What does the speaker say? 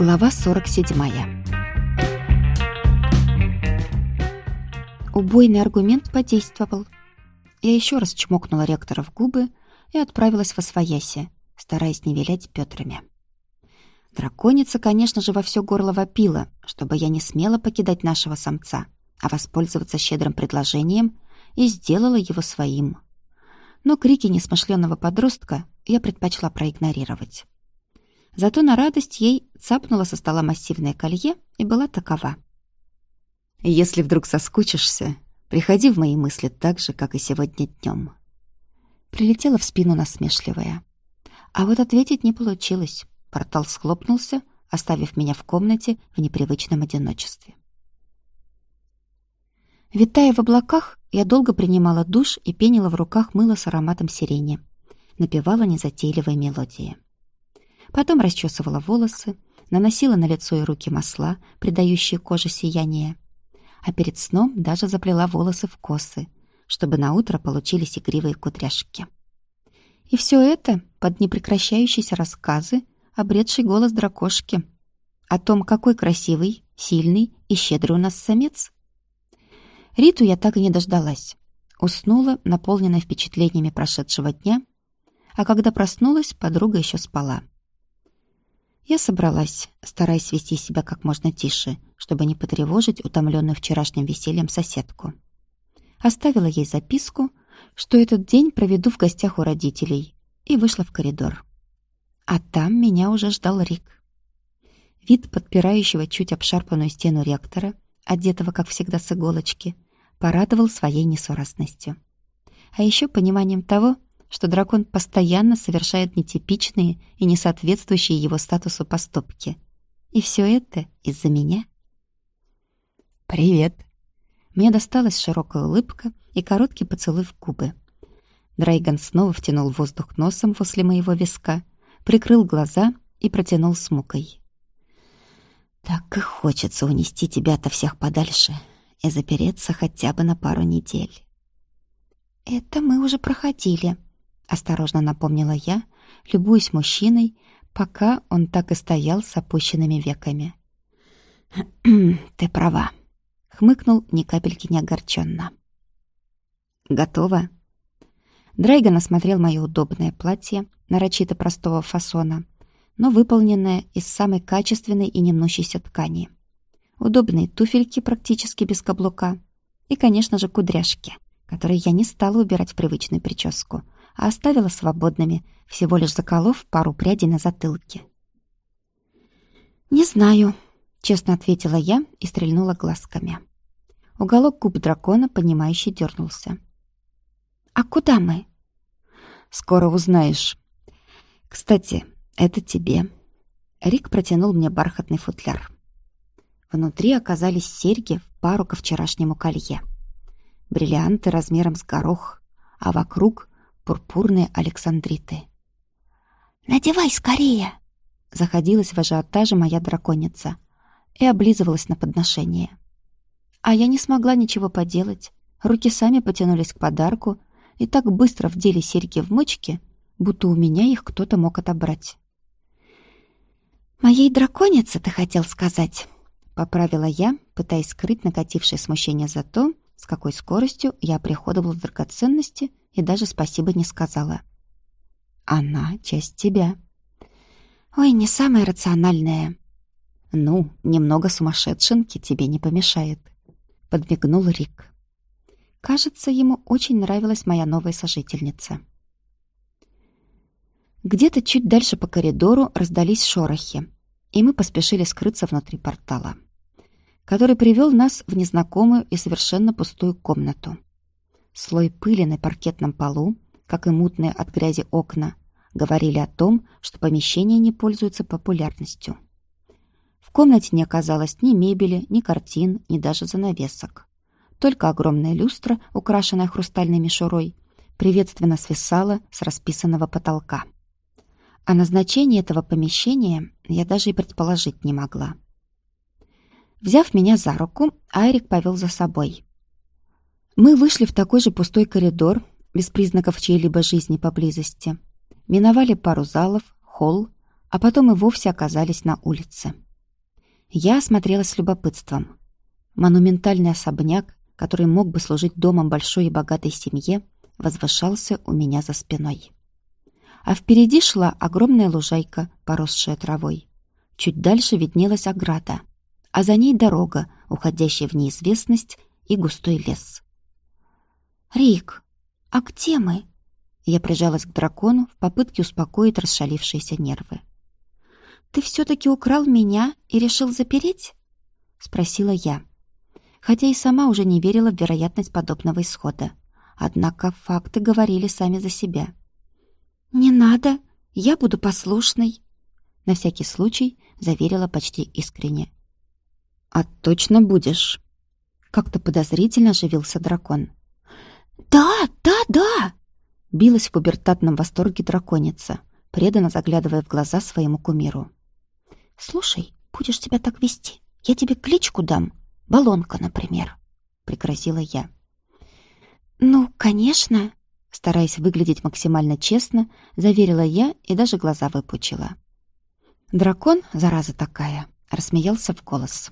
Глава 47 Убойный аргумент подействовал. Я еще раз чмокнула ректора в губы и отправилась во свояси, стараясь не вилять Пётрами. Драконица, конечно же, во все горло вопила, чтобы я не смела покидать нашего самца, а воспользоваться щедрым предложением и сделала его своим. Но крики несмышленного подростка я предпочла проигнорировать. Зато на радость ей цапнула со стола массивное колье и была такова. «Если вдруг соскучишься, приходи в мои мысли так же, как и сегодня днем. Прилетела в спину насмешливая. А вот ответить не получилось. Портал схлопнулся, оставив меня в комнате в непривычном одиночестве. Витая в облаках, я долго принимала душ и пенила в руках мыло с ароматом сирени. Напевала незатейливые мелодии. Потом расчесывала волосы, наносила на лицо и руки масла, придающие коже сияние. А перед сном даже заплела волосы в косы, чтобы на утро получились игривые кудряшки. И все это под непрекращающиеся рассказы, обретший голос дракошки о том, какой красивый, сильный и щедрый у нас самец. Риту я так и не дождалась. Уснула, наполненная впечатлениями прошедшего дня, а когда проснулась, подруга еще спала. Я собралась, стараясь вести себя как можно тише, чтобы не потревожить утомленную вчерашним весельем соседку. Оставила ей записку, что этот день проведу в гостях у родителей, и вышла в коридор. А там меня уже ждал Рик. Вид подпирающего чуть обшарпанную стену ректора, одетого, как всегда, с иголочки, порадовал своей несуразностью. А еще пониманием того, что дракон постоянно совершает нетипичные и несоответствующие его статусу поступки. И все это из-за меня. «Привет!» Мне досталась широкая улыбка и короткий поцелуй в губы. Драйган снова втянул воздух носом после моего виска, прикрыл глаза и протянул с мукой. «Так и хочется унести тебя от всех подальше и запереться хотя бы на пару недель». «Это мы уже проходили», осторожно напомнила я, любуясь мужчиной, пока он так и стоял с опущенными веками. «Ты права», — хмыкнул ни капельки не огорченно. «Готово?» Драйган осмотрел мое удобное платье, нарочито простого фасона, но выполненное из самой качественной и немнущейся ткани. Удобные туфельки практически без каблука и, конечно же, кудряшки, которые я не стала убирать в привычную прическу — а оставила свободными, всего лишь заколов пару прядей на затылке. «Не знаю», — честно ответила я и стрельнула глазками. Уголок губ дракона, понимающе дернулся. «А куда мы?» «Скоро узнаешь. Кстати, это тебе». Рик протянул мне бархатный футляр. Внутри оказались серьги в пару ко вчерашнему колье. Бриллианты размером с горох, а вокруг пурпурные александриты. «Надевай скорее!» Заходилась в ажиотаже моя драконица и облизывалась на подношение. А я не смогла ничего поделать. Руки сами потянулись к подарку и так быстро вдели серьги в мочки, будто у меня их кто-то мог отобрать. «Моей драконице, ты хотел сказать?» — поправила я, пытаясь скрыть накатившее смущение за то, с какой скоростью я приходовала драгоценности и даже спасибо не сказала. Она часть тебя. Ой, не самая рациональная. Ну, немного сумасшедшенки тебе не помешает. Подмигнул Рик. Кажется, ему очень нравилась моя новая сожительница. Где-то чуть дальше по коридору раздались шорохи, и мы поспешили скрыться внутри портала который привел нас в незнакомую и совершенно пустую комнату. Слой пыли на паркетном полу, как и мутные от грязи окна, говорили о том, что помещение не пользуется популярностью. В комнате не оказалось ни мебели, ни картин, ни даже занавесок. Только огромная люстра, украшенная хрустальной мишурой, приветственно свисала с расписанного потолка. О назначении этого помещения я даже и предположить не могла. Взяв меня за руку, Айрик повел за собой. Мы вышли в такой же пустой коридор, без признаков чьей-либо жизни поблизости. Миновали пару залов, холл, а потом и вовсе оказались на улице. Я осмотрелась с любопытством. Монументальный особняк, который мог бы служить домом большой и богатой семье, возвышался у меня за спиной. А впереди шла огромная лужайка, поросшая травой. Чуть дальше виднелась ограда, а за ней дорога, уходящая в неизвестность и густой лес. «Рик, а где мы?» Я прижалась к дракону в попытке успокоить расшалившиеся нервы. «Ты все-таки украл меня и решил запереть?» — спросила я. Хотя и сама уже не верила в вероятность подобного исхода. Однако факты говорили сами за себя. «Не надо, я буду послушной», — на всякий случай заверила почти искренне. «А точно будешь?» Как-то подозрительно оживился дракон. «Да, да, да!» Билась в пубертатном восторге драконица, преданно заглядывая в глаза своему кумиру. «Слушай, будешь себя так вести, я тебе кличку дам. Баллонка, например», — пригрозила я. «Ну, конечно», — стараясь выглядеть максимально честно, заверила я и даже глаза выпучила. Дракон, зараза такая, рассмеялся в голос.